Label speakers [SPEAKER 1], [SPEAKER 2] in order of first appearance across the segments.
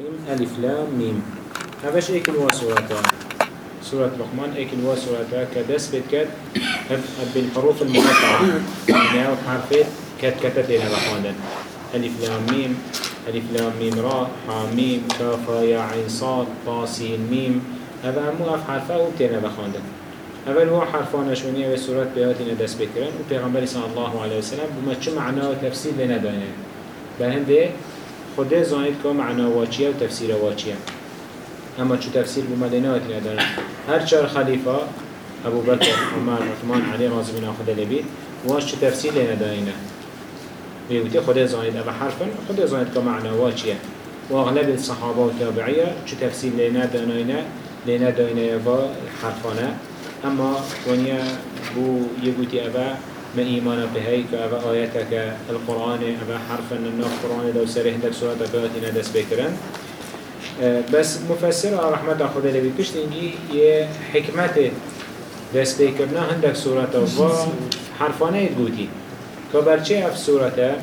[SPEAKER 1] الرحيم ألف لام ميم. هذاش ايك الوا سورة؟ سورة لقمان ايك الوا سورة؟ كدس بتكت بالحروف المقطعة. يعني أو حرفات كت كتت لنا بخواندن ألف لام ميم. ألف لام ميم را حاميم كافا يا عين صاد طاسين ميم. هذا مو أف حرفه وبتنا بخواندن أول هو حرفان شونية و سورة بياتنا دس بكرن و پیغمبر صلى الله عليه وسلم بما چه معنا و تفسير لنا دانه بهنده خدا زانید که معنا واچیه و تفسیر واچیه اما چو تفسیر بما لنا دانه هر چار خلیفه ابو بکر عمر عثمان علی الله خدا لبید واش چو تفسیر لنا دانه بيقولي خدا زانید ابا حرفا خدا واچیه و اغلب الصحابه و تابعیه چو تفسیر لنا دانه لنا دانه و حرفانه. اما ونیا بو يقولي ابا ما إيمانا بهاي كأبا آياتك القرآن أبا حرفا النوع القرآن لو سريه لك سورة بياتنا دس بكرن. بس مفسر رحمة خدا لبي كشت إنجي حكمة دس بكرنا هندك سورة و حرفانه يتقوتي كبرچه اف سورة؟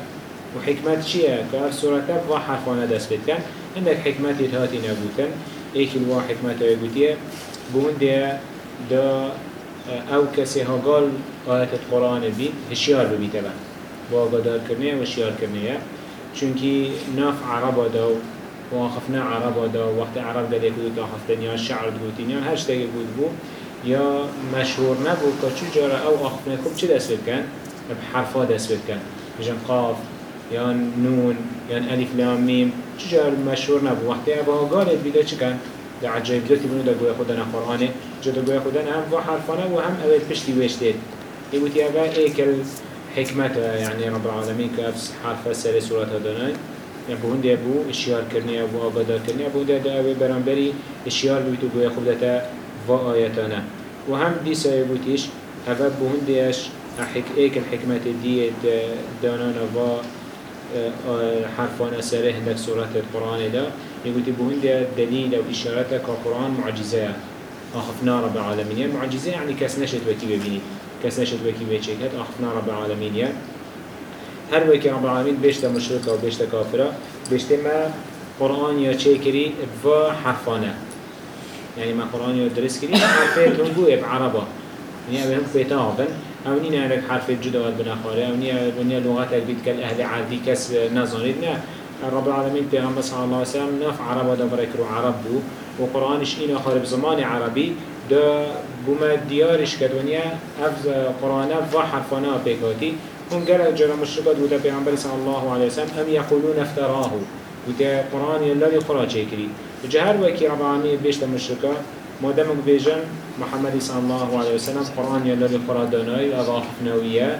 [SPEAKER 1] وحكمة چيه كأف سورة و حرفانه دس بكرن هندك حكمة هاتي نبوتن ايك الوا حكمة يقوتيه بون ده دا أو کسی ها قال آیت القرآن بید هشیار ببید با با آگادار کرنه و هشیار کرنه چونکی ناف عربا دا و آخفنا عربا دا وقت عرب دا لیکود دا آخفتن یا شعر دوتین یا هر شتاگه بود بو یا مشهور نبو که چو جارا او آخفنا کب چه دست بکن؟ بحرفا دست بکن. بجن قاف یا نون یا الف لام میم. چو جار مشهور نبو وقتی ابا قالت بیده چه کن؟ ده عجایب داتی بنو ده گوه خودنا قرآنه. جدا گوه خودنا هم و حرفانه و هم اول پشتی وشتید يقولي أبا إيكل حكمة يعني رب العالمين كأفس حرف سر سورة هدناي يبون دي أبو إشيار كرني أبو أبدا كرني أبو دي أبو برانبري إشيار بيتو بو يخب دتا وآياتنا وهم دي سيبوتيش أبا بهون ديش أحك إيكل حكمة دي دانانا و حرفان سره هندك سورة القرآن دا. يقول بهون دي دليل أو إشارتك كقرآن معجزة. أخفنا رب العالمين. معجزة يعني كاس نشد وكي ببيني كاس نشد وكي بيشيكت أخفنا رب العالمين يعني هر وكي رب العالمين بيشتا مشركة وبيشتا كافرة بيشتا ما قرآن يا تشيكري بفا حرفانه. يعني ما قرآن يا درس كري حرفين هنقو بعربة يعني أبهم بيتاغبن أو نين عندك حرف جدا بنخاره أو نين لغتك بيت كالأهل عادي كس نظريد نه. رب العالمين پیغمبر صلى الله عليه وسلم نف عرب دا بركرو عرب بو. وقرآنش إنا خارب زمان عربي دا بوما ديارش كدونيا أف قرآن و حرفانا بيكاتي هم قال جرى مشركات ودا پیغمبر صلى الله عليه وسلم أم يقولون افتراه ودا قرآن يلا لقرآن شكري وجهر وكي رب العالمين بيشت ما دامك بيجن محمد صلى الله عليه وسلم قرآن يلا لقرآن داناي أضاف نوية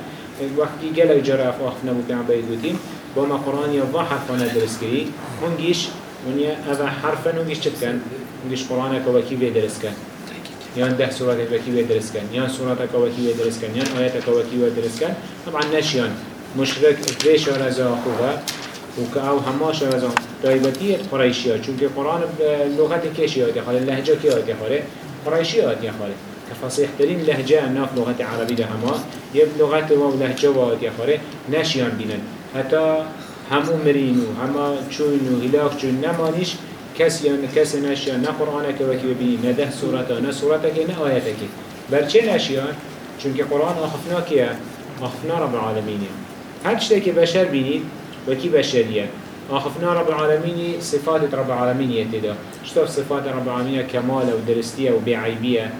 [SPEAKER 1] وقتی گله جرا افاق نبو پیامبر دوتیم با ما قرآن یا با حرفانه درست کری. هنگیش ونیا حرفا هنگیش چت کن؟ هنگیش قرآن که يعني ده سورة وكي ويدرس كان يان سورة وكي ويدرس كان يان آية وكي كان طبعا نشيان مشرك اتريش رزا خوها وكأو هماش رزا طيبتية قريشيات چونك قرآن بلغة كيشيات يخالي اللهجة كيات يخالي قريشيات يخالي كفصيح ترين لهجة ناف لغة عربي ده هما يب لغة و لهجة وات يخالي نشيان بينن حتى همو مرينو هما چونو هلاك چون نمانيش كس يان كس نشيان نا قرآن كوكي ببيني نده سورة نا سورة كي نا آيات كي برچه نشيان چونك قرآن آخفنا كيا آخفنا رب العالمين هر شتاكي بشر بينيد وكي بشرية آخفنا رب العالمين صفات رب العالمين يتدا شتاف صفات رب العالمين كمال ودرستية وبعيبية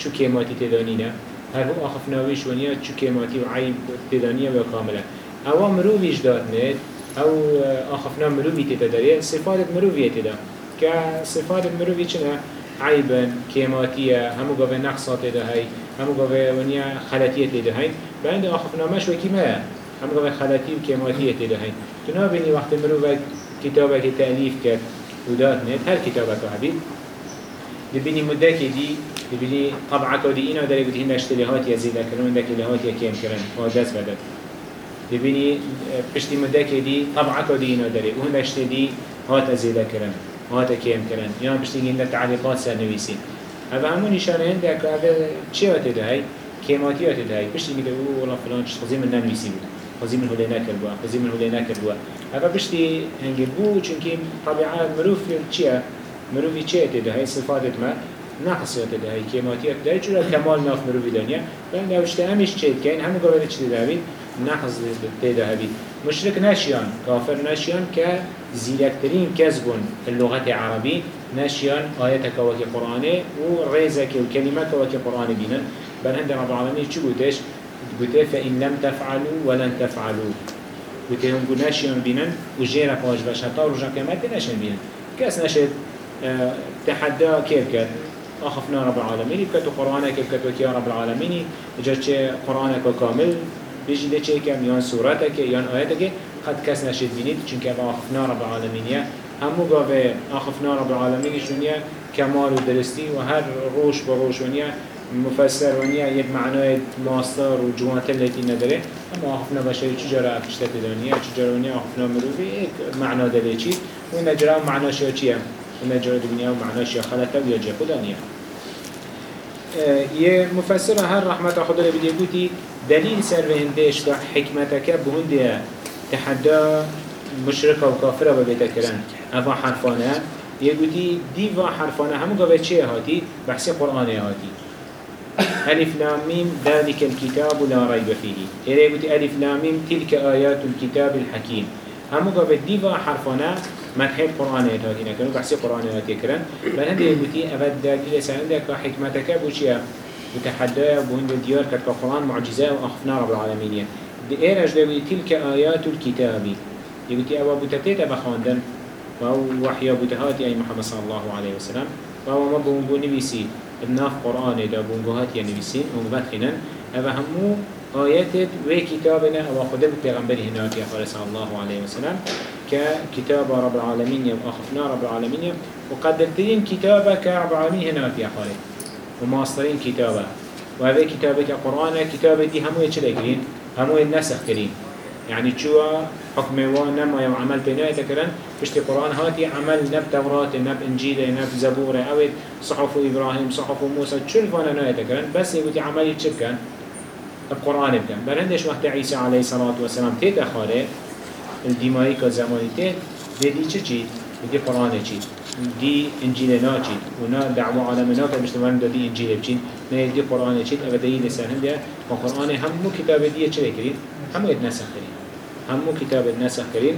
[SPEAKER 1] چو كيماتي تدانينا هر هو أخف ناويش ونيا چو كيماتي وعيب تدانية وكاملة أو مروفيش دات نت أو أخفنا مروفي تداريه صفات مروفية تدا كصفات مروفي چنا عيبا كيماتية همو قوة نقصات تدا هاي همو قوة ونيا خلاتية تدا هاي بعد أخفنا مش وكي ما همو قوة خلاتية وكيماتية تدا هاي تنابني وقت مروفك كتابك تأليف كت ودات نت هر كتابك حبيب دبيني مدك دي دبيني طبعك دي إنا داري قد هنا اشتليهات يا زيدا كرون دك لهات يا كيم كرن هو دس بدت دبيني بشتي مدك دي طبعك دي إنا داري وهنا اشتلي هات زيدا كرن هات كيم كرن يا بشتي عندك تعليقات سنويسين هذا همون نشانه عندك هذا شيء هات ده هاي كيماتي هات ده هاي بشتي كده والله فلان تشخزي من ننويسي بود. خزي من هلي ناكر بوا خزي من هلي ناكر بوا هذا بشتي هنجي بو چونكي طبيعة مروف چيا مروفي چيا تده هاي صفات ما. نقصيات ده هاي كيماتيات ده چورا كمال ناف مروفي دنيا لأن لو اشتهمش چيت كين همو قبل چي ده هبين نقص ده هبين مشرك ناشيان كافر ناشيان كزيلكترين كذبون اللغة العربية ناشيان آياتك وكي قرآني وريزك وكلمات وكي قرآني بينا. بل هند رب العالمين چو قلتش قلت فإن لم تفعلوا ولن تفعلوا. قلت هم ناشيان بينا وجيرا باش حتى رجع كمات ناشيان بينا كاس ناشد آه تحدى كيف كات أخفنا رب العالمين بكتو قرآنك بكتو يا رب العالمين. جاءت قرآنك كامل. بيجي ده چه كم يان سورتك يان آياتك قد كس نشد بینید چونکه با آخفنا رب العالمینیه. همو گاوه آخفنا رب العالمینی شونیه کمال و درستی و هر روش با روش ونیه. مفسر ونیه یک معنای ماستر و جوانتر لیتی نداره. اما آخفنا بشری چجارا افشتت دانیه چجارا ونیه؟ آخفنا مروفی یک معنا داره چی؟ و نجرا معنا شیا چیه؟ و نجرا دنیا و معنا شیا خلطه و یا یه مفسر هر رحمت خدا گوتی دلیل سر به هندش دا حکمتك بهنده تحدى مشركة وكافرة ببيتا كرن أفا حرفانه يقولي ديفا حرفانه همو قبل چه هاتي بحسي قرآن هاتي ألف لاميم ذلك الكتاب لا ريب فيه إذا يقولي ألف لاميم تلك آيات الكتاب الحكيم همو قبل ديفا حرفانه مرحب قرآن هاتي نكرن بحسي قرآن كرن بل هنده يقولي أفا دليل سعندك حكمتك بوشيه وتحدى بهند ديار كتك قرآن معجزة وأخفنا رب العالمين دي ايرش دوي تلك آيات الكتاب. يقولي أبا بوتتيت أبا خاندن. وهو وحيا بوتهاتي أي محمد صلى الله عليه وسلم. وهو ما بونبو نبيسي. الناف قرآن دا بونبوهاتي نبيسين ومبتخنا أبا همو آيات وكتابنا خده بتغنبري هناك يا صلى الله عليه وسلم. ككتاب رب العالمين وأخفنا رب العالمين وقدرتين كتابك رب العالمين هناك يا خالد وماسترين كتابه. وهذا كتابك قرآن كتابة دي همو يتشلقين همو النسخ كرين. يعني شو حكم وأنا ما يوم عمل بناء تكرن بشتي قرآن هاتي عمل نب توراة نب إنجيل نب زبورة أو صحف إبراهيم صحف موسى شو الفانا ناية تكرن بس يقولي عمل يتشبكن القرآن بكن بل وقت عيسى عليه الصلاة والسلام تيت أخاله الدمائي تيت. دي دي چه چي؟ دي قرآن چي؟ دي إنجيل ناچيد ونا دعوة عالمنا كمشتمان دا دي إنجيل بچين نه دي قرآن چيد أبدا دي لسان هم ده وقرآن همو كتاب دي چه كرين همو يتنسخ كرين همو كتاب يتنسخ كرين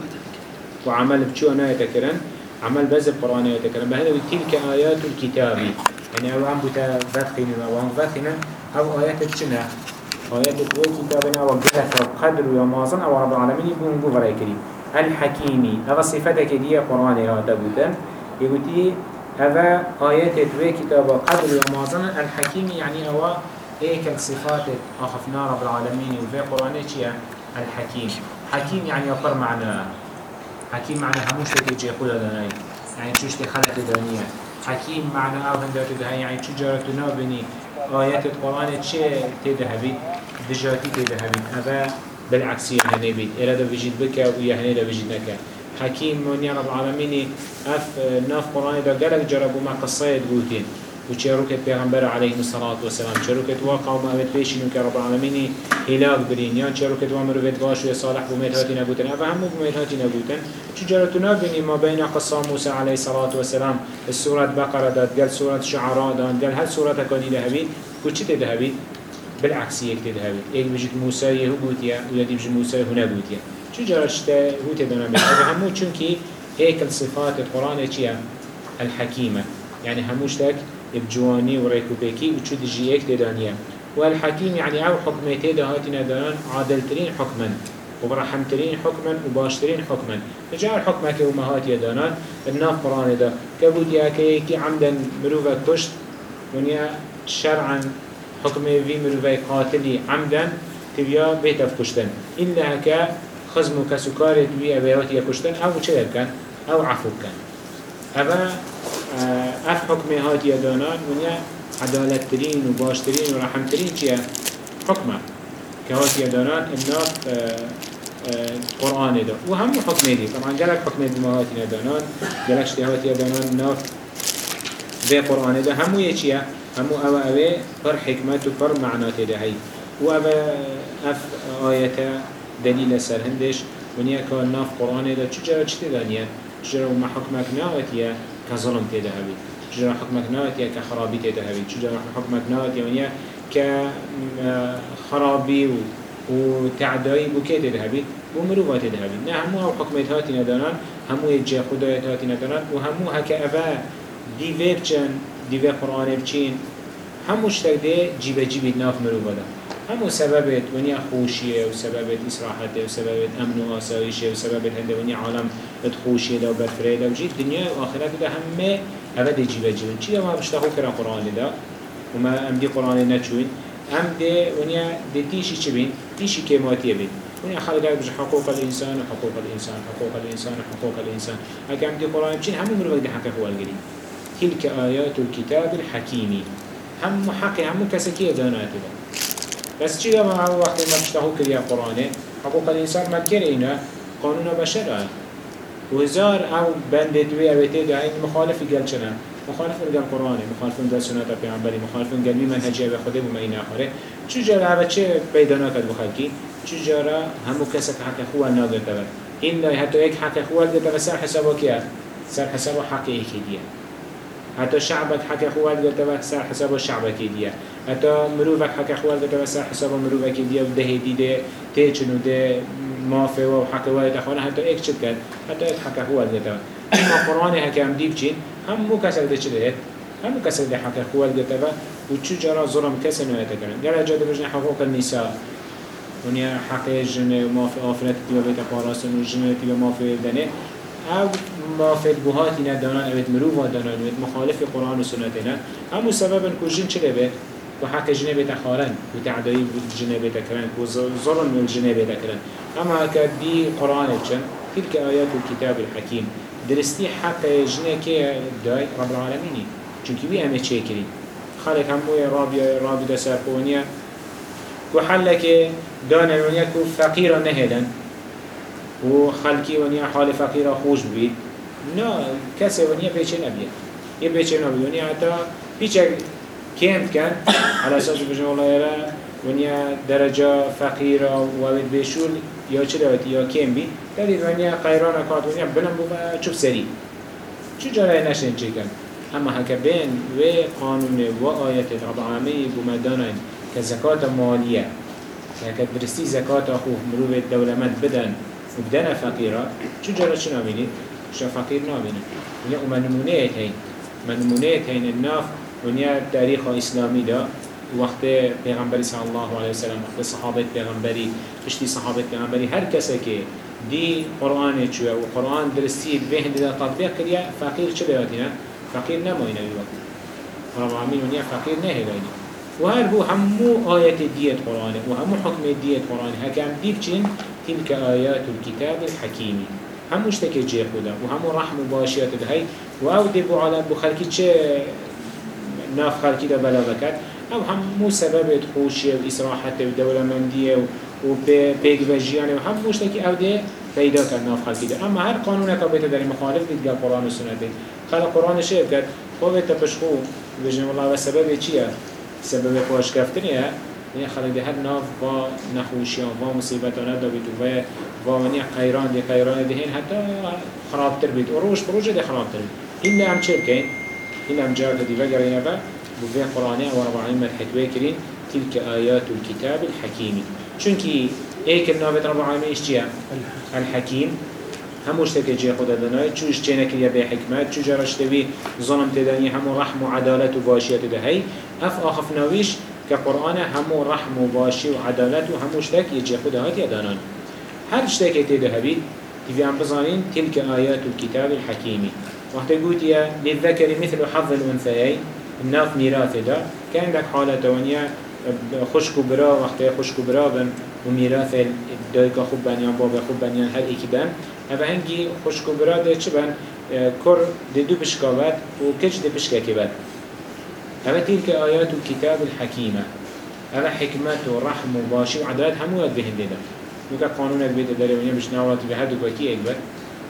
[SPEAKER 1] وعمل بچو أنا يتكرن عمل بز القرآن يتكرن بهذا تلك آيات الكتاب يعني أو عم بتفقين أو عم فقين أو آيات الشنا آيات الكتاب كتابنا وقلت قدر ومازن أو رب العالمين يبون بغري كريم الحكيمي هذا صفتك دي قرآن هذا بوتن يقولي هذا آيات دوي كتاب قدر ومازن الحكيم يعني هو إيك الصفات أخفنا رب العالمين. وفي قرآن الحكيم. حكيم يعني يقر معنا حكيم معنى هموش تيجي يقول لنا يعني شوش تخلق دنيا حكيم معنى أو هندات ده يعني شو جارتنا بني آيات القرآن چه تذهبي دجاتي تذهبي هذا بالعكس يعني نبيت. إلا ده بيجيد بك ويهني ده بيجيد نكا حكيم من يا رب العالمين اف ناف قرآن دا قلق جربوا ما قصيت قوتين وشاروكت پیغمبر عليه الصلاة والسلام شاروكت واقع وما أبد بيشين رب العالمين هلاك برين يان شاروكت وامروفت واش وصالح بميت هاتي نقوتن أفا همو بميت هاتي نقوتن شجرتنا بني ما بين قصة موسى عليه الصلاة والسلام السورة بقرة داد قال سورة شعراء داد قال هل سورة كوني لهبيت كوشي تدهبيت بالعكس يك تدهبيت إيه بجد موسى يهو قوتيا ويدي موسى هنا قوتيا شجرة شتا هو تدنا أفا همو چونكي هيك الصفات القرآن چيا الحكيمة يعني هموشتك بجواني وريكوبيكي وشو دجي ايك تدانيا والحكيم يعني أو حكمتي دهاتنا دانان عادلترين حكما وبرحمترين حكما وباشترين حكما فجاء حكمك ومهاتي دانان الناف قرآن دا كبود ياكي عمدا مروفا كشت ونيا شرعا حكم في مروفا قاتلي عمدا تبيا بيت افكشتن إلا هكا خزمو كسكاري تبيا بيوتي كشتن أو چه كان أو عفو أبا آه، أف حكمه هاتي دانان ونيا عدالت ترين و باش ترين و رحم ترين چيا حكمه كهاتي دانان آه، آه، قرآن دا و هم حكمه دي. طبعا جلك حكمه دي ما هاتي دانان جلك شتي هاتي دانان ناف في قرآن دا همو يچيا همو أو اوه پر حكمت و پر معنات دا هي و اف آية دليل سر هندش. ونیا که ناف قرآن دا. چجرا چی تدانیه چجرا ما حکمک ناوتیه که ظلم تیده هبید چجرا حکمک ناوتیه که خرابی تیده هبید چجرا حکمک ناوتیه ونیا که خرابی و و تعدایی بو که تیده هبید بو مروفات تیده هبید نه همو أو حکمت هاتی ندانن همو جه خدایت هاتی ندانن و همو هکه اوه دیوه بچن دیوه قرآن بچین همو شتک ده جیبه جیبید ناف مروفا ده همو سببت ونیا خوشیه و سببت اسراحته و سببت امن و آسایشه و سببت هنده ونیا عالم خوشیه ده و برفره ده و جید دنیا و آخرت ده همه اوه ده جیبه جیبه چی ما بشتاقو کرا قرآن ده و ما ام دی قرآن نچوین. ام ده ونیا ده تیشی چی بین؟ تیشی کماتیه بین. ونیا خالد بج حقوق الانسان حقوق الانسان حقوق الانسان حقوق الانسان. اگه ام دی قرآن بچین همه مروه ده حقه هو الگری تلك آيات الكتاب الحكيمي هم حقي هم كسكية داناته بس چی دارم همه وقتی ما بشتاقو کریم قرآنه حقوق الانسان ما کره اینا قانون بشر هن وزار او بند دوی اویتی دا این مخالفی گل چنه؟ مخالف قرآن قرآنه مخالف در سنت پیامبری مخالف گل می منهجی به خوده بوم این آخره. چه جرا و چه پیدا نکرد بخلکی چه جرا همو کس که حق خوه نادر تبر این دای حتی یک حق خوه ده سر حسابو کیا سر حسابا حقیقی دیه. حتى شعبك حكى خوات قلت سر حساب الشعبك ديه حتى مروفك حكى خوات قلت سر حساب مروفك ديه وده دي تيچن وده مافه و حكى والد اخوانا حتى ايك چد كد حتى ايك حكى خوات قلت أما قرآن هكا هم ديب چين هم مو كسر ده چده هم كسر ده حكى خوات قلت و چو جرا ظلم كسر نويته كرن قال جاد بجنا حقوق النساء ونيا حق جنة ومافه آفرت تبا بيت قاراسن وجنة تبا مافه دنه. أو مافد بوهاتی ندانن اوید مروف دانن اوید مخالف قرآن و سنتنا. همو سببا کجن چه به و حق جنه بیت خارن. و تعدایی جنه بیت کرن. و ظلم الجنه بیت کرن. اما دی قرآن چن؟ تلك آيات الكتاب الحكيم درستي حق جنه که دای رب العالمینی. چونکی وی همه چه کری خالق هموی رابی رابی دا سرپونیا و حلک دان المنیا که فقیر نهدن. و خلقی ونیا حال فقیر خوش بید نه کسی ونیا پیچه نبید یه پیچه نبید ونیا حتی پیچه کند کن. على أساس بجن والله یرا ونیا درجه فقیر و وید بشول یا چه دوتی یا کم بید دارید ونیا قیران کات ونیا بنم بو چوب سری. چو جاره نشن چه کن؟ اما هکا بین و قانون و آیت رب العالمین بمدانن که زکات مالیه. که درستی زکات اخوه مروب دولمت بدن. وبدنا فقيرة شو جرى؟ شو نابيني شو فقير نابيني ونيا ومنمونيت هين. منمونيت هين الناف. ونيا تاريخ إسلامي ده وقت پیغمبری صلی الله علیه وسلم وقت صحابه پیغمبری پشتی صحابه پیغمبری هر کسی که دی قرآن چوه و قرآن درستی به هندی دا تطبیق کریا فقیر چه بیادینا؟ فقیر نماینا الوقت رب العالمین ونیا فقیر نه هلاینا و هر بو همو آیت دیت قرآن و همو حکم دیت قرآن. هکم دیب چین تلك آيات الكتاب الحكيم. هم مشتكي جي خدا وهم رحم باشيات هاي واو دبو على بخلقي چه ناف خلقي ده بلا بكت آو هم مو سبب خوشيه وإسراحته ودولة مندية وبيگ وجيانه وهم مشتكي آو ده پیدا کرد ناف خلقی ده. اما هر قانون که بیت در مخالف دید گل قرآن و سنت دید. خلق قرآن شیب کرد خوبه تپشخو بجنم الله و سبب چیه؟ سبب پاش کفتنیه نیا خلق هر ناف و نخوشیان و مصیبتانه دا بید و و نیا قیران ده قیران ده هین حتی خرابتر بید و روش بروش ده خرابتر بید این هم چه بکن؟ این هم جاوه دیوه گرینه با بوه قرآنه و رب العالمین مدحتوه کرین تلك آيات الكتاب الحكيم چونكي ايك النابت رب العالمين إيش جيه الحكيم هموش تكي جيه خدا دناي چوش چينه كريا بحكمت چو جرش توي ظلم تداني همو رحم وعدالت وباشية تدهي اف آخف ناويش كقرآن همو رحم وباشي وعدالت وهمو شتك يجي خدا هات يدانان هر شتك يتده هبيد تفي عم بظانين تلك آيات الكتاب الحكيمي وقت قلت يا للذكر مثل حظ الأنثيين الناف ميراث دا كان عندك حالة ونيا خشك برا وقت خشك برا بن وميراث دايك خوب بنيان بابا خوب بنيان هر ايكي بن هبا هنگي خشك برا ده چه بن؟ ده دو بشكاوت وكش ده بشكاكي بن هذا تلك آيات الكتاب الحكيمة. هذا حكمة ورحم وباشي وعدالات هموات بهندنا نوكا قانونات بيت الدريونية مش ناوات بهدو كوكي اكبر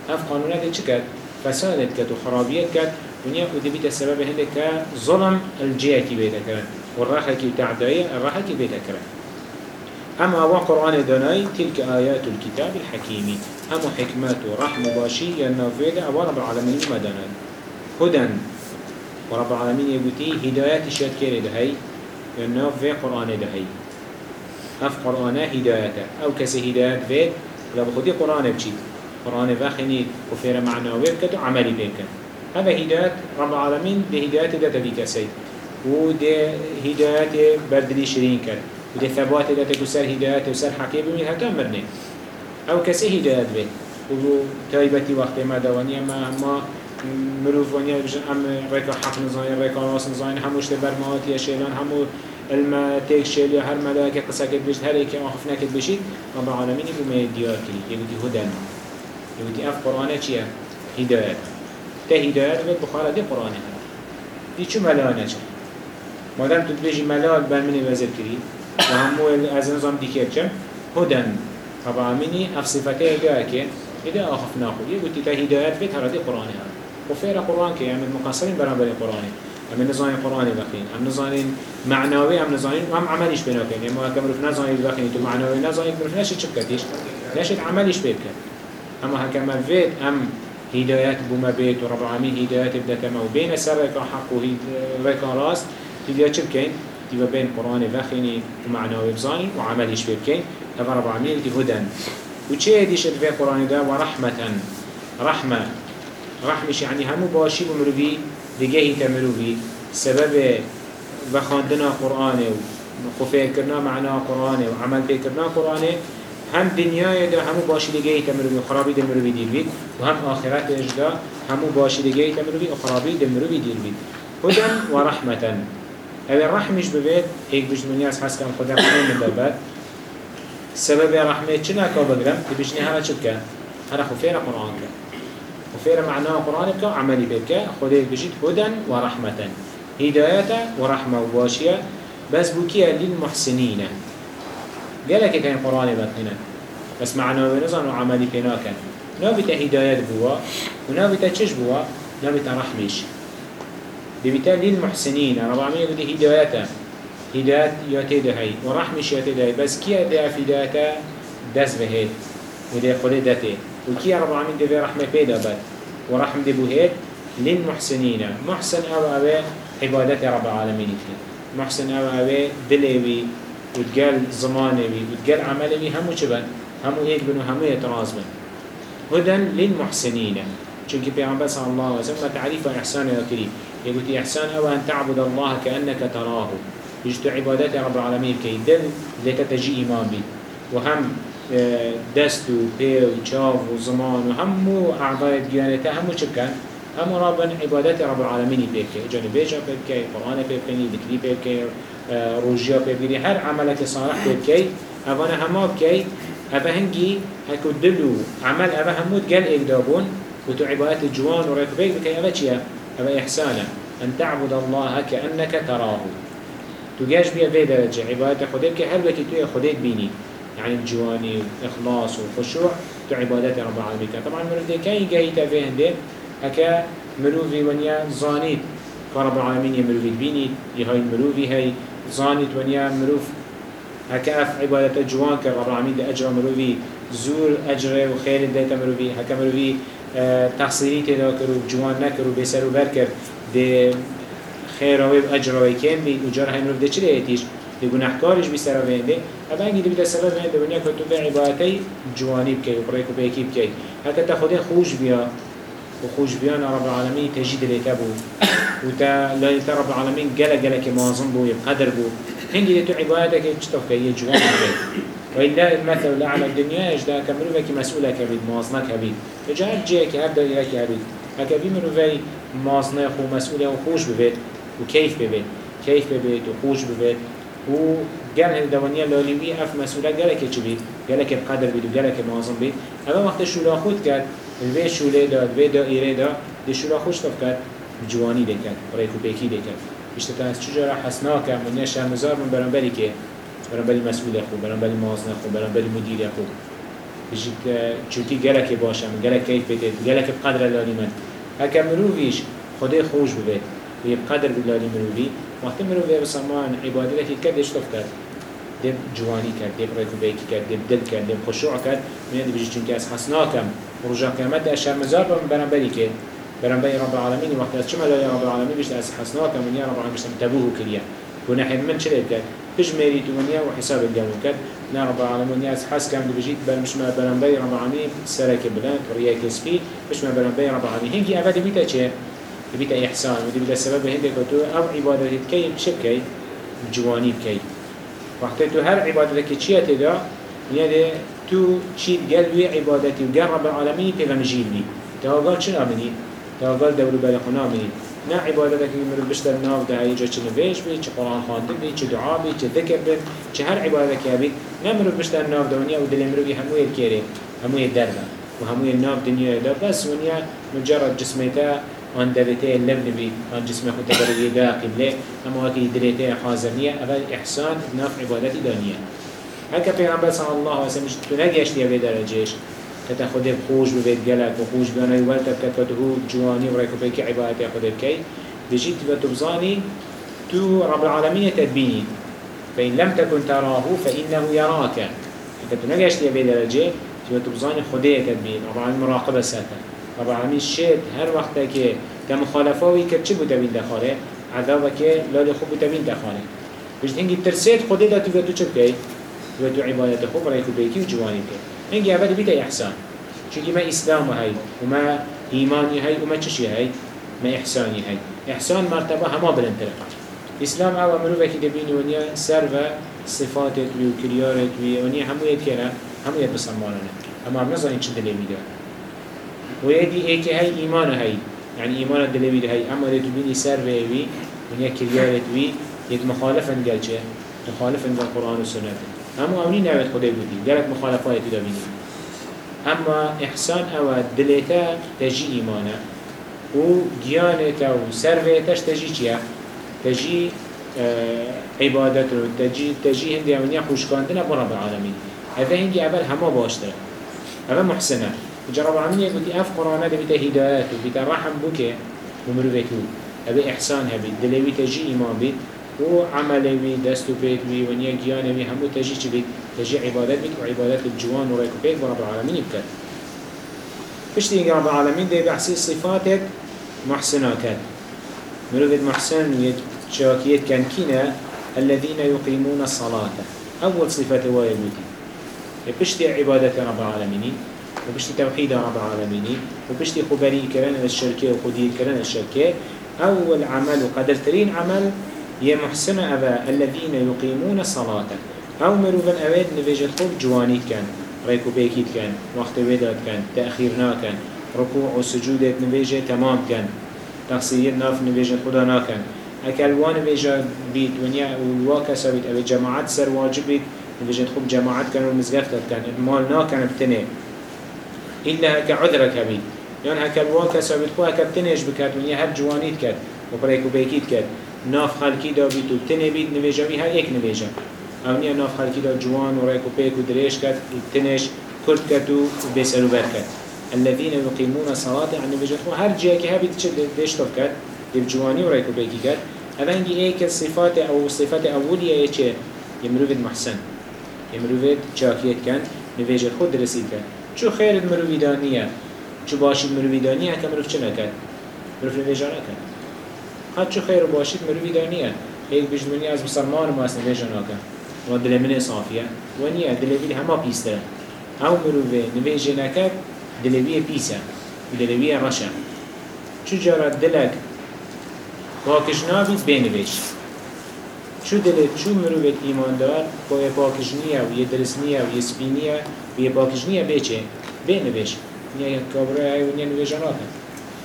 [SPEAKER 1] هف قانونات چكت فسادت كت وخرابيات كت ونيا ودي بيت السبب هندك ظلم الجهة كي بيتا كرن والراحة كي تعدائية الراحة كي بيتا كرن أما هو قرآن داناي تلك آيات الكتاب الحكيمي أما حكمات ورحمة باشي ينافيد أبو رب العالمين ما داناي. هدى. ورب العالمين يقولي هدايات الشيط كيري دهي ينافي قرآن دهي أف قرآن هدايته. أو كسي هدايات فيد لا بخدي قرآن بشي. قرآن فاخني كفير معنى ويبكت وعملي بيكت هذا هدايات رب العالمين دي هدايات ده تبي كسي. ودي هدايات بردلي شرين كر. ودي ثبات ده تكسر هدايات وسر حكي بمين؟ هكذا مرني أو كسي هدايات بيت وتايبتي وقت ما دوانيا ما ما مروف ونيا بجن ام ريكا حق نزاين ريكا راس نزاين هموش تبرمات يا شيلان همو الما تيك شيل يا هر ملاك قصاك بيشت هر ايكي اخفناك بيشت رب العالمين بما يديار كلي يبدي هدى يبدي اف قرآن چيا هدايات تا هدايات بيت بخارة دي قرآن هذا دي چو ملانا چه؟ مادام تو تبيجي ملال بل مني وزر كري وهمو از نظام كير چه؟ هدى رب العالمين اف صفته هداية إذا أخفنا خود يقول تتا هدايات بيت هذا قرآن هذا وفير قرآن كي يعني مقصرين برابر القرآن أم نظام القرآن بخين أم نظام معنوي أم نظام أم عمليش بيناكين يعني ما كمرو في نظام بخين تو معنوي نظام كمرو في نشد شبكتيش. نشد عمليش بيبكن أما هكما فيت أم هدايات بما بيت ورب العالمين هدايات بدأ كما وبين سر ركا حق وركا راس تبدأ شبكين تبدأ بين قرآن بخيني ومعنوي بزاني وعمليش بيبكين. هذا رب العالمين هدى وچه ديش في القرآن ده؟ ورحمة رحمة. رحمش يعني همو باشي بمروبي دقهي تمروبي سبب بخاندنا قرآن وخفه كرنا معنا قرآن وعمل بكرنا قرآن هم دنيا ده همو باشي دقهي تمروبي وخرابي دمروبي دير بيت وهم آخرات ده همو باشي دقهي تمروبي وخرابي دمروبي دير بيت هدى ورحمة هذا الرحمش ببيت هيك بجمنياس حس كان خدا قرآن دبات سبب رحمه چنا کا بگرم؟ بجنی هر چد که هر خفیر قرآن که خفیر معنا قرآن که عملی بکه خودی بجید هدن و رحمتا هدایتا و رحمه و باشیه بس بوكية للمحسنين. قالك كان قرآن بطننا. بس معنا ونظن وعملي كناكا نابت هدايات بوا ونابت تشش بوا نابت رحمش. دبتا للمحسنين. رب العالمين يقول هداياتا هدايات ياتي هاي ورحمش ياتي هاي بس كي ده في داتا دس بهيت وده خلي داته وكي رب العالمين ده رحمة بيدا بات. ورحمة ده بهيت للمحسنين. محسن أو أبي عبادة رب العالمين محسن أو أبي دلوي وتقال زمانوي وتقال عملوي همو شبن همو هيك بنو همو يتراز بن. هدى للمحسنين. چونك پیغمبر صلى الله عليه وسلم تعريف إحسان يا كريم. يقول إحسان أو أن تعبد الله كأنك تراه. يجتو عبادات رب العالمين كي دل لتا تجي إيمان بي. وهم دست و پی و چاو و زمان و همو اعضای دیانتا همو چکن همو رابن عبادات رب العالمين بيكي جاني بيجا بيكي قرآن بيكي ذكري بيكي آه، روجيا بيكي هر عملك صالح بيكي أفانا هما بكي أفا هنجي هكو دلو عمل أفا همو تقال إيك دابون وتو عبادات الجوان وريكو بيك بكي أفا چيا أفا إحسانا أن تعبد الله كأنك تراه. تو جاش بيا في درجة عبادة خديك كهر وقت تو خديك بيني يعني الجواني وإخلاص وخشوع تو رب العالمين. طبعا مرفدي كاي جاي تفيه هنده هكا مروفي ونيا زانيت كرب العالمين يمروفي بيني يهاي مروفي هاي زانيت ونيا مروف هكا أف عبادة جوان كرب العالمين ده أجر مروفي زور أجر وخير ده تمروفي هكا مروفي آه تحصيلي تدا كرو جوان نكرو بسرو بركر ده خیر و أجر و کم بی و جار هنرو ده چه ایتیش ده گناهکارش بی سر وینده اما انگی ده بیده سر وینده ونیا که تو به عبادتی جوانی بکی و قریک و بیکی بکی. حتی تا خود خوش بیا. و خوش بیان رب العالمین تجید لیتا بو. و تا لیتا رب العالمین گله گله که مازم بو قدر بو. هنگی تو عبادتك چطف که یه جوان بکی. وإلا المثل الأعلى الدنيا إجدا كمروفك مسؤولة كبيد موازنة كبيد فجاء جيك هبدا إليك كبيد هكا في مروفي موازنة خو مسؤولة وخوش ببيت وكيف ببيت كيف ببيت وخوش ببيت و گل هند دوانیه اف مسئوله گله که چی بید گله که بقدر بید و که معظم بید اما وقت شولا خود کرد وی شوله داد وی دایره دا دی شولا خوش تف کرد جوانی دی کرد ریکو پیکی دی کرد. از چجورا حسنا کرد من شرمزار من برانبری که برانبری مسئول خوب برانبری معظم خوب برانبری مدیر خوب. بجيك کی باشه باشم گلک کیف بده گلک بقدر لانی من. هکه مروویش خدا خوش بده ببيت ويبقدر بلالي مروفي وقت مروفي بسمان عبادتك كدش تفكر دب جوانی کرد دب ریکو بیکی کرد دب دل کرد دب خشوع کرد. من یادی بجی چونکه از حسناکم رجا قیامت ده شرمزار برم بری که برم بری رب العالمین وقت از چما لای رب العالمین بجد از حسناکم من یا رب العالمین بجد تبوه کریه. ونحن من چلید کرد؟ تجمري تمنيا وحساب الجامع كد نا رب العالمين ياس حس كم بجيت بل مش ما بلن بي رب العالمين سرك بلان وريا كسبي مش ما بلن بي رب العالمين هنجي أبدا بيتا شيء بيتا إحسان ودي بيتا سبب هندي كتو أو عبادة كي بشكي جواني كي. وقت تو هر عبادتك چیه تدا یعنی تو چی قلبی عبادتی و رب تا قال چه نامنی تا قال دور بلخو نامنی نه عبادتك مرو بشتر ناف ده هيجا چه نویش بی چه قرآن خواندن بی چه دعا بی چه ذکر بی چه هر عبادتك بی نه مرو بشتر ناف دنیا و دل مرو بی هموی الكيري هموی دربه و هموی ناف دنیا دا بس ونیا مجرد جسمتا آن دوته اللب نبي آن جسم خود تبرد دا قبله اما وكي دلته حاضرنية اول احسان ناف عبادت دانية هكا پیغمبر صلى الله عليه وسلم تو نگشت يا بدرجيش كتا خود خوش ببيت جلك وخوش يولتك كتا هو جواني بيكي عبادت خود بكي بجيت بتبزاني تو رب العالمين تدبيني فإن لم تكن تراه فإنه يراك كتا نگشت يا بدرجة تبزاني خديه تدبين رب العالمين مراقبة ساتا رب العالمین شد هر وقت که ده مخالفاوی که چی بوده بین دخاره عذاب که لال خوب بوده بین دخاره بشت اینگی ترسید خود دا تو تو چه بکی؟ و تو عبادت خوب برای خود بیکی و جوانی که. اینگی اول بیده احسان. چونکه ما اسلام هی و ما ایمانی هی و ما چشی هی؟ ما احسانی هی. احسان مرتبه همه بلندتره اسلام او مروفه که دبینی نیا سر و صفاتت و کریارت و ونیا همویت کرن همویت بسمانانه اما هم این چه دلی می‌دونه ويدي ايك هاي ايمان هاي يعني ايمان الدلوي هاي اما ريتو بيني سر ويوي ونيا كريارت وي يد مخالفا قال چه مخالفا قال القرآن والسنة اما اوني نعمت خده بودي قالت مخالفات دا بيني اما احسان او دلتا تجي ايمانا و جيانتا و سرويتش تجي چيا تجي عبادت رو. تجي تجي هندي اونيا خوشكاندنا برب العالمين هذا هنجي اول هما باشتر. هذا محسنه. جرب العالمين يقول أف قرآن ده هدايات وبيتا رحم بك ومروفته أبي إحسان هبي دلوي تجي إيمان بيت وعملوي دستو بيت وي ونيا جيانوي همو تجي بيت تجي عبادات بيت وعبادات الجوان وريكو بيت ورب العالمين يبكت. فشتي رب العالمين ده بحسي صفاتك محسناتات مروفت محسن ويتشاكيت كان كينا الذين يقيمون الصلاة. أول صفة وايبوتي بشتي عبادة رب العالمين. وبشتي توحيد رب العالمين وبشتي خبري كران الشركة وخدير كران الشركة أول عمل وقدر ترين عمل يا محسن أبا الذين يقيمون الصلاة أو مروفن أواد نفجت خوب جوانيت كان ريكو بيكيت كان وقت ودات كان تأخيرنا كان ركوع وسجودات نفجة تمام كان تقصير ناف نفجت خدانا كان أكل وان نفجت بيت ونيا والواكا سبيت أبي جماعات سر واجب بيت نفجت خوب جماعات كانوا مزقفتت كان مالنا كان بتنه إلا هكا عذرك هبي يعني هكا الواقع سابت خو بتنش بكات ونيا هر جوانيت كات وبريك وبيكيت كات ناف خلقي دا بيتو بتنه بيت نويجا بيها ايك نويجا أو نيا ناف خلقي دا جوان وريك وبيك ودريش كات تنش كرد كاتو وبيسالو بركات الذين يقيمون الصلاة يعني نويجا خو هر جيه كي هبي تشد ديش طف كات دي بجواني وريك وبيكي كات هذا هنجي ايك الصفات أو صفات اولية ايچه يمروفد محسن. يمروفد جاكيت كان نويجا خود رسيد كات چو خیر مروی دانیه چو باشید مروی دانیه که مروف چه نکد مروف نویجا نکد خد چو خیر باشید مروی دانیه یک بجدونی از بسرمان ما از نویجا نکد و دل من صافیه و نیه دلوی همه پیسته أو مروی نویجا نکد دلوی پیسه. و دلوی رشه چو جارد دلک باکش نابید بینویش چو دلت چو مروت ایمان دار؟ با یه پاکش نیه و یه درس نیه و یه سپی نیه و یه پاکش نیه بیچه بینویش نیه یه کابره های و نیه نویجان آکن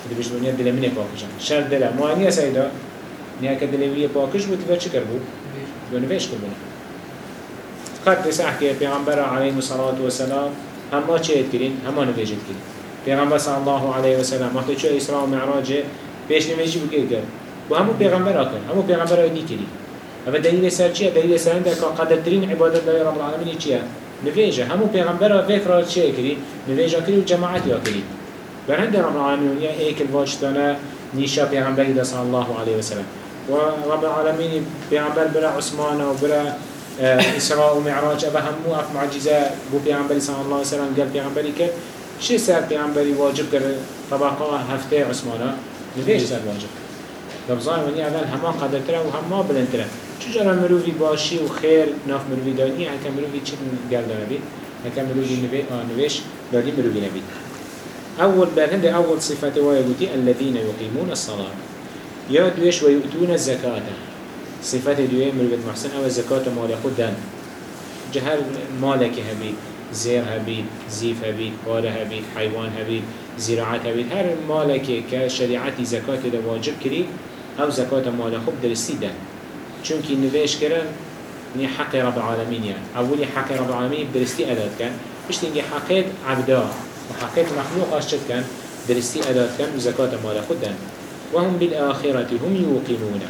[SPEAKER 1] دی بشت نیه دل منه پاکشن شر دل. ما نیه سایدا نیه که دلوی پاکش بود و چه کر بود؟ بینویش کر بود خد دست احکي پیغمبر علیه الصلاة والسلام هما چه کرین هما نویجت کرین پیغمبر صلی الله علیه وسلم وقتی چه اسراء و معراجه پیش نویجی بکر کرد و همو پیغمبر آکن همو پیغمبر آیدی کرین اما دلیل سر چیه؟ دلیل سر انده که قدرترین عبادت دای رب العالمین چیه؟ نویجه همو پیغمبر ها فکر را چیه کری؟ نویجه کری و جماعت یا کری بر هنده رب العالمین یا ایک الواجتانه نیشا پیغمبری ده صلی الله علیه وسلم و رب العالمین پیغمبر برا عثمان و برا إسراء ومعراج أبا همو أف معجزة بو بيعنبري صلى الله عليه وسلم قال بيعنبري كر شي سر بيعنبري واجب كر طبقة هفته عثمانا نبيش سر واجب دبزان وني اول هما قدرتره و هما بلندتره چجورا مروفي باشي و خير ناف مروفي داني هكا مروفي چه قال دانا بيت هكا مروفي نويش دادي مروفي نبيت أول برهند أول صفة ويقولي الذين يقيمون الصلاة. يا دويش ويؤتون الزكاة صفة دوية مروفي محسن أو الزكاة مال خدان جهر مالك هبيت زير هبيت زيف هبيت قارة هبيت حيوان هبيت زراعات هبيت هر مالك كشريعة زكاة دا واجب كري أو زكاة مال خوب درستی ده چونکی نویش کرن نی حق رب العالمین يعني اولی حق رب العالمین درستی اداد کن. بشتینگی حقیت عبدا و حقیت مخلوق اشتد کن درستی اداد کن و زکاة مال خود دن. وهم بالآخرة هم يوقنون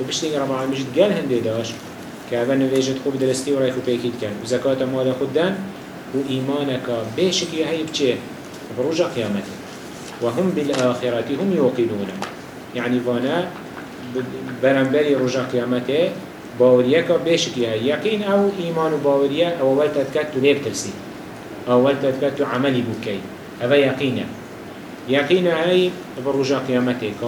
[SPEAKER 1] وبشتين رب العالمين جد قال هندي داش كأبا نويجت خوب درستي ورايخو بيكيد كان وزكاة مال خدان وإيمانك بيشك يهي بچه بروجة قيامته وهم بالآخرة هم يوقنون يعني فانا برنبري رجع قيامته باوريه كا بيشكيها يقين أو ايمان باوريه أو اول تتكت تليب ترسي أو اول تتكت عملي بوكي هذا يقينه يقين هاي برجع قيامته كا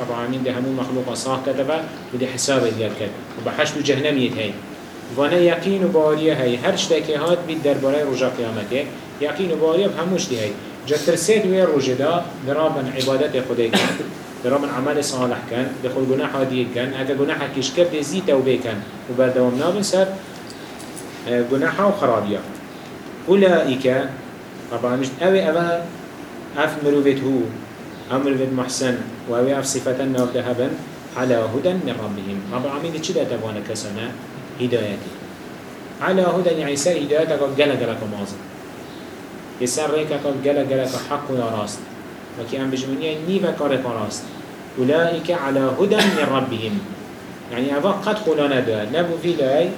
[SPEAKER 1] رب العالمين ده همو مخلوق صاح كتبه ودي حساب اللي كتب وبحشت جهنم يتهي وأنا يقين باوريه هاي هر شتاكي هات بيد درباره رجع قيامته يقين باوريه بهموش دي هاي جترسيد وير رجدا درابا عبادت خدای درا من عمل صالح كان دخل جناح هادي كان اگه جناح كيش كرد زي توبه كان وبردوام نابن سر جناح وخرابيا أولئك طبعا مش أوي أبا أف مروفت هو أم مروفت محسن وأوي أف صفة ناف ذهبا على هدى من ربهم رب العالمين تشدا تبوانا كسنا هدايتي على هدى يعني سر هدايتك جل جلك مازن. يسر ريكك جل جلك حق ولا وكي أم بجمنيا نيفا كارك راست أولئك على هدى من ربهم. يعني أبا قد خلانا دا نبو في لاي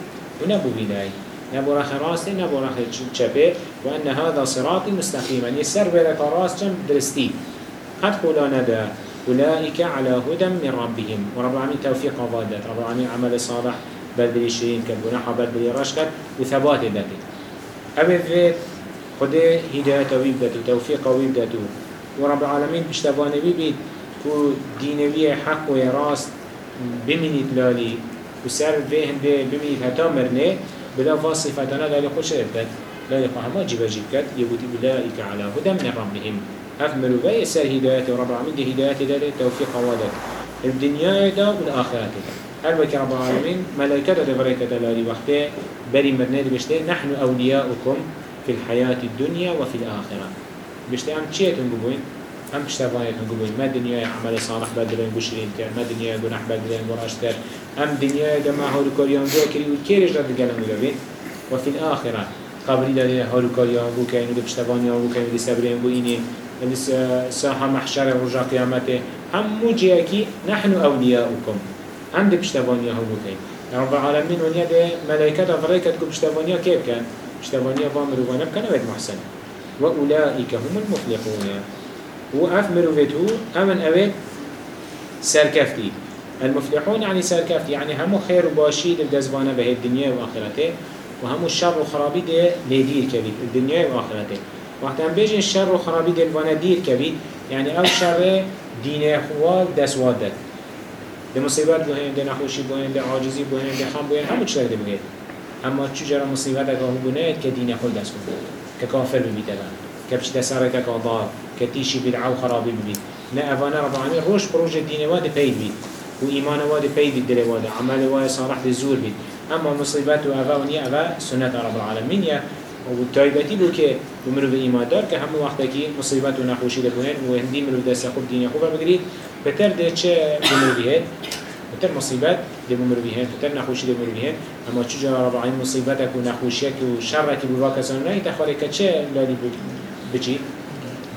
[SPEAKER 1] ونبو في لاي. نبو رخ راسي نبو رخ شبه. وأن هذا صراطي مستقيما يسر بلك راس جنب درستي. قد خلانا دا أولئك على هدى من ربهم. ورب العالمين توفيق وضادت رب العالمين عمل صالح. بدل شيء كالبناحة بدل رشكت وثبات ذاتي أبي فيت خده هداية ويبدأ توفيق ويبدأ ورب العالمين بشتفاني بيبيت كو دينوية حق ويراست بمينيت لالي وسر فيهن دي بمينيت هتا مرنه بلا فاصفتنا لالي خوش ارتد. لالي خواهما جيبا جيبكت يبوتي بلايك على هدى من ربهم أفملوا بي سر هداية رب العالمين دي هداية دي توفيق وادت الدنيا دا والآخرة دا. هل وكي رب العالمين ملائكة دا بريكة لالي وقته بري مرنه بشته نحن أولياؤكم في الحياة الدنيا وفي الآخرة. بشته أم چيتون ببوين هم پشتوانیت نگوین ما دنیای عمل صالح بدلن بشرین کرد ما دنیای گناه بدلن براش کرد هم دنیای دم هول کاریان بو کری و کیرش داد گلم بین و فی الآخرة قبلی داده هول کاریان بو که اینو پشتوانی بو که اینو صبرین بو اینی ساحة محشر رجا قيامته هم مجيكي نحن أولياؤكم هم دي بشتوانيا هو بكين رب العالمين ونيا دي ملائكة فريكة تكون بشتوانيا كيف كان بشتوانيا بامر ونب كان ويد محسن وأولئك هم المفلحون. هو اف مروفته أمن اوه سركفتي. المفلحون يعني سركفتي يعني همو خير وباشي للدزبانه به الدنيا واخرته وهمو الشر وخرابي ده لدير كبير الدنيا واخرته وقت هم بيجي الشر وخرابي ده الوانا دير كبير يعني آو شر دين خوال دسواد ده مصيبات بوهن ده نخوشي بوهن ده عاجزي بوهن ده خم بوهن همو چلك ده بگید اما چجرا مصيبات اگه هم بونه که دين خود دسواد ككافر ببيته كبش دسارك كضار كتيشي بدعا وخرابي ببيت نا أفانا رب العالمين روش بروج الدين واد بيد بيت وإيمان واد بيد الدل واد عمل واد صالح الزور بيت أما مصيبات وأفا ونيا أفا سنة رب العالمين يا وتايبتي بو كي بمرو بإيمان دار كهم وقت كي مصيبات ونخوشي لبنان وهندي مرو دست خوب دين خوب بقريد بتر ده چه بمرو بتر مصيبات دي بمرو بيهن بتر نخوشي دي بمرو بيهن أما چجا رب العالمين مصيبتك ونخوشيك وشرك بواكسان نهي تخاري كچه لالي بچي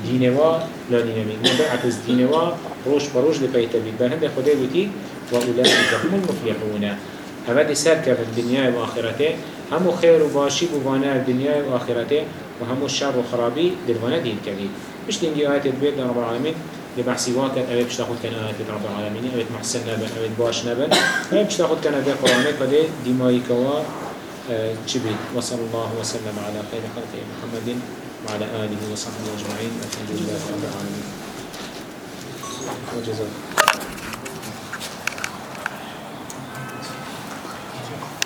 [SPEAKER 1] دينوا لا دينمي نبعكس دينوا روش بروش لبيت بيت بهند خدای بودی و اولئك هم المفلحون. هذا سرك في الدنيا وآخرته هم خير وباشي بوانا الدنيا وآخرته وهم الشر وخرابي دلوانا دين كبير مش دين آيات البيت رب العالمين لبحثي واكد أبي بشتاخد كان آيات رب العالمين أبي محسن نبن أبي باش نبن أبي بشتاخد كان في قرآن كده دمائي كوا جبريل وصلى الله وسلم على خير خلقه محمد وعلى آله وصحبه أجمعين الحمد لله رب العالمين وجزاكم